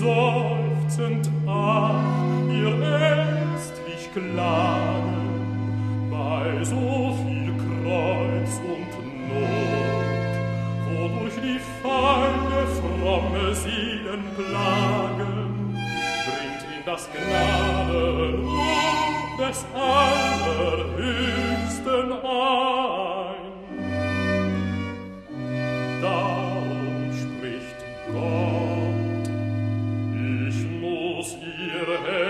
seufzend ach, ihr ängstlich klagen, bei so viel Kreuz und Not, wodurch die feine, fromme Seelen plagen, bringt ihn das Gnadenruhm des Allerhöchsten ihr